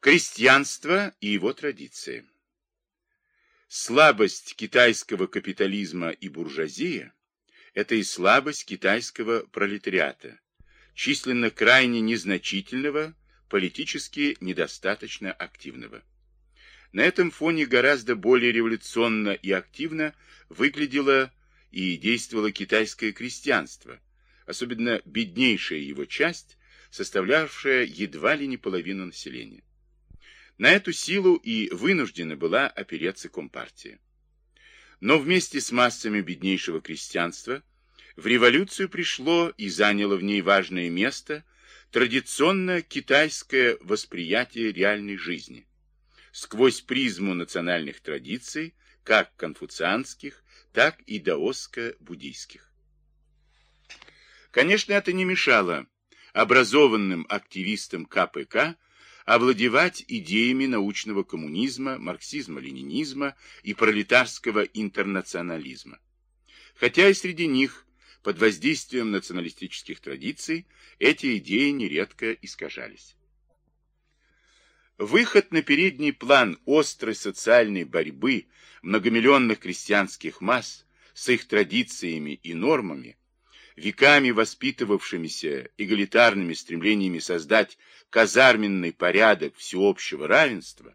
Крестьянство и его традиции. Слабость китайского капитализма и буржуазии – это и слабость китайского пролетариата, численно крайне незначительного, политически недостаточно активного. На этом фоне гораздо более революционно и активно выглядело и действовало китайское крестьянство, особенно беднейшая его часть, составлявшая едва ли не половину населения. На эту силу и вынуждена была опереться Компартия. Но вместе с массами беднейшего крестьянства в революцию пришло и заняло в ней важное место традиционно китайское восприятие реальной жизни. Сквозь призму национальных традиций, как конфуцианских, так и даоско-буддийских. Конечно, это не мешало образованным активистам КПК овладевать идеями научного коммунизма, марксизма-ленинизма и пролетарского интернационализма. Хотя и среди них, под воздействием националистических традиций, эти идеи нередко искажались. Выход на передний план острой социальной борьбы многомиллионных крестьянских масс с их традициями и нормами веками воспитывавшимися эгалитарными стремлениями создать казарменный порядок всеобщего равенства,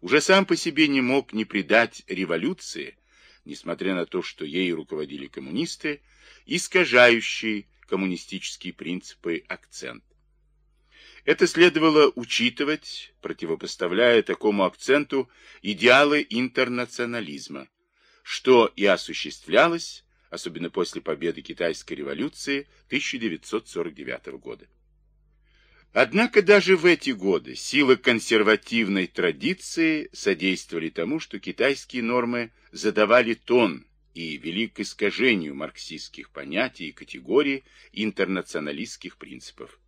уже сам по себе не мог не придать революции, несмотря на то, что ей руководили коммунисты, искажающий коммунистические принципы акцент. Это следовало учитывать, противопоставляя такому акценту идеалы интернационализма, что и осуществлялось особенно после победы китайской революции 1949 года. Однако даже в эти годы силы консервативной традиции содействовали тому, что китайские нормы задавали тон и вели к искажению марксистских понятий и категорий интернационалистских принципов.